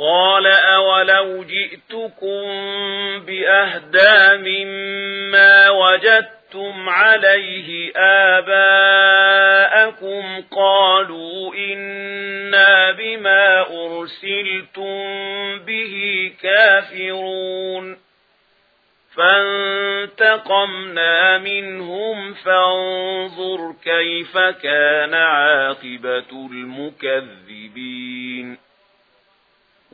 قال أولو جئتكم بأهدا مما وجدتم عليه آباءكم قالوا إنا بما أرسلتم به كافرون فانتقمنا منهم فانظر كيف كان عاقبة المكذبين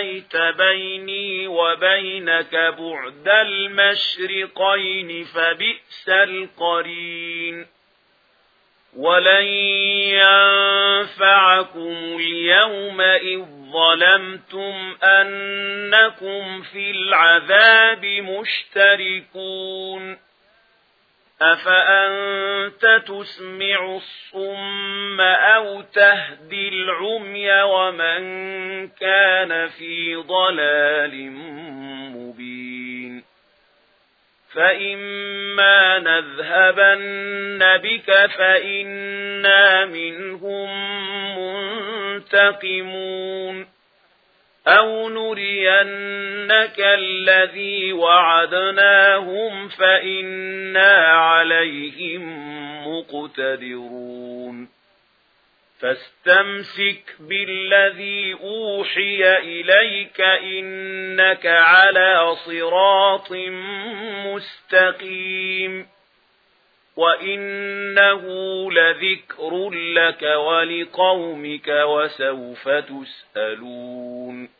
ألقيت بيني وبينك بعد المشرقين فبئس القرين ولن ينفعكم اليوم إذ ظلمتم أنكم في العذاب مشتركون أفأنت تسمع الصم أو تهدي العمي ومن كان في ضلال مبين فإما نذهبن بك فإنا منهم منتقمون أو نرينك الذي وعدناهم فإنا عليهم مقتدرون. فاستمسك بالذي أوحي إليك إنك على صراط مستقيم. وَإِنَّهُ لَذِكْرٌ لَكَ وَلِقَوْمِكَ وَسَوْفَ تُسْأَلُونَ.